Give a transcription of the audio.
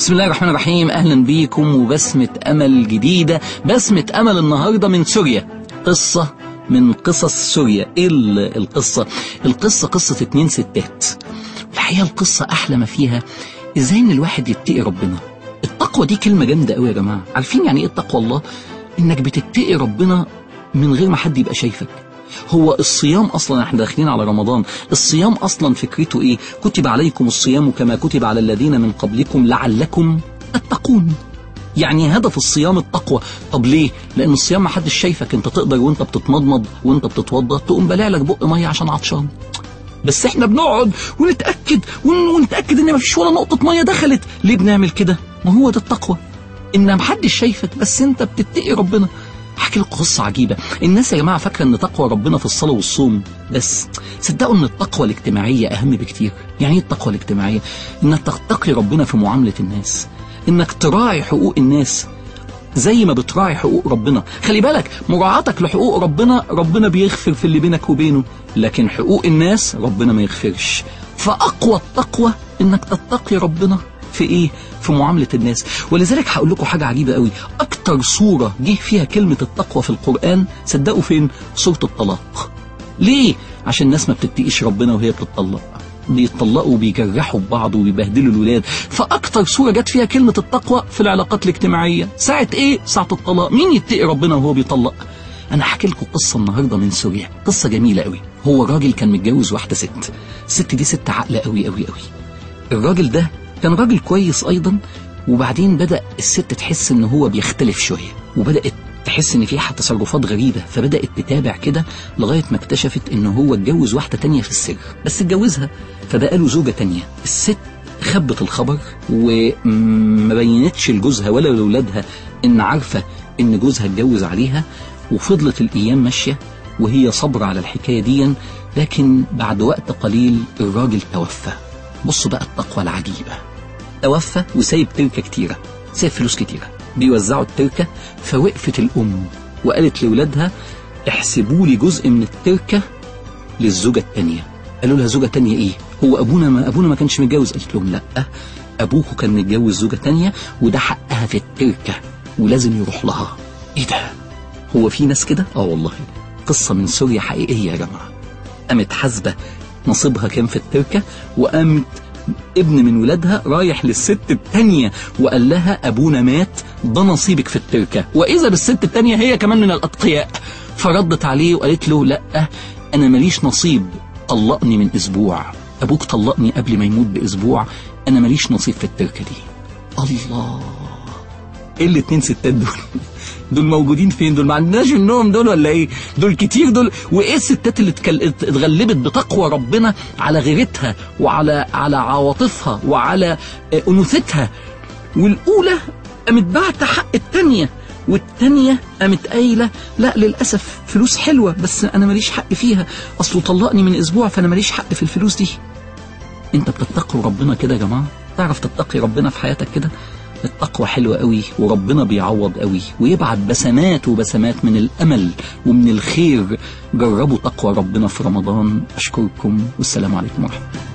بسم الله الرحمن الرحيم. أهلا بيكم وبسمة أمل جديدة. بسمة أمل النهاردة من سوريا. قصة من قصص سوريا. إيه ال- القصة؟ القصة قصة اتنين ستات. الحقيقة القصة أحلى ما فيها إزاي إن الواحد يتقي ربنا. التقوى دي كلمة جامدة قوي يا جماعة. عارفين يعني إيه التقوى الله؟ إنك بتتقي ربنا من غير ما حد يبقى شايفك. هو الصيام أصلا إحنا داخلين على رمضان. الصيام أصلا فكرته إيه؟ كتب عليكم الصيام كما كتب على الذين من قبلكم لعلكم تتقون. يعني هدف الصيام التقوى. طب ليه؟ لأن الصيام ما حدش شايفك. أنت تقدر وأنت بتتمضمض وأنت بتتوضى تقوم بلع لك بق مية عشان عطشان. بس إحنا بنقعد ونتأكد ون- ونتأكد إن مفيش ولا نقطة مية دخلت. ليه بنعمل كده؟ ما هو ده التقوى. إن محدش شايفك بس أنت بتتقي ربنا. أحكي لكم قصة عجيبة. الناس يا جماعة فاكرة إن تقوى ربنا في الصلاة والصوم؟ بس صدقوا إن التقوى الاجتماعية أهم بكتير. يعني إيه التقوى الاجتماعية؟ إنك تتقي ربنا في معاملة الناس. إنك تراعي حقوق الناس زي ما بتراعي حقوق ربنا. خلي بالك مراعاتك لحقوق ربنا ربنا بيغفر في اللي بينك وبينه. لكن حقوق الناس ربنا ما يغفرش. فأقوى التقوى إنك تتقي ربنا. في إيه؟ في معاملة الناس. ولذلك هقول لكم حاجة عجيبة قوي. أكتر سورة جه فيها كلمة التقوى في القرآن صدقوا فين؟ سورة الطلاق. ليه؟ عشان الناس ما بتتقيش ربنا وهي بتطلق بيتطلقوا وبيجرحوا ببعض وبيبهدلوا الولاد. فأكتر سورة جت فيها كلمة التقوى في العلاقات الاجتماعية. ساعة إيه؟ ساعة الطلاق. مين يتقي ربنا وهو بيطلق؟ أنا هحكي لكم قصة النهارده من سوريا. قصة جميلة قوي. هو راجل كان متجوز واحدة ست. الست دي ست عاقلة قوي قوي قوي. الراجل ده كان راجل كويس أيضا وبعدين بدأ الست تحس إن هو بيختلف شوية وبدأت تحس إن في تصرفات غريبة فبدأت تتابع كده لغاية ما اكتشفت إن هو اتجوز واحدة تانية في السر بس اتجوزها فبقى له زوجة تانية. الست خبت الخبر وما بينتش لجوزها ولا لاولادها إن عارفة إن جوزها اتجوز عليها وفضلت الأيام ماشية وهي صبر على الحكاية دي لكن بعد وقت قليل الراجل توفى. بصوا بقى التقوى العجيبة. توفى وسايب تركه كتيرة سايب فلوس كتيرة. بيوزعوا التركه فوقفت الأم وقالت لاولادها احسبوا لي جزء من التركه للزوجة الثانية قالوا لها زوجة تانية إيه؟ هو أبونا ما أبونا ما كانش متجوز؟ قالت لهم لأ. ابوكوا كان متجوز زوجة تانية وده حقها في التركه ولازم يروح لها. إيه ده؟ هو في ناس كده؟ آه والله. قصة من سوريا حقيقية يا جماعة. قامت حاسبة نصيبها كام في التركة وقامت ابن من ولادها رايح للست التانية وقال لها أبونا مات ده نصيبك في التركة. وإذا بالست التانية هي كمان من الأتقياء. فردت عليه وقالت له لأ أنا ماليش نصيب طلقني من أسبوع. أبوك طلقني قبل ما يموت بأسبوع أنا ماليش نصيب في التركة دي. الله! إيه الاتنين ستات دول؟ دول موجودين فين دول؟ ما عندناش منهم دول ولا إيه؟ دول كتير دول. وايه الستات اللي اتغلبت بتقوى ربنا على غيرتها وعلى على عواطفها وعلى آه، أنوثتها؟ والأولى قامت بعت حق التانية والتانية قامت قايلة لا للأسف فلوس حلوة بس أنا ماليش حق فيها. أصله طلقني من أسبوع فأنا ماليش حق في الفلوس دي. أنت بتتقي ربنا كده يا جماعة؟ تعرف تتقي ربنا في حياتك كده؟ التقوى حلوة قوي وربنا بيعوض قوي ويبعت بسمات وبسمات من الأمل ومن الخير. جربوا تقوى ربنا في رمضان. أشكركم والسلام عليكم ورحمة الله.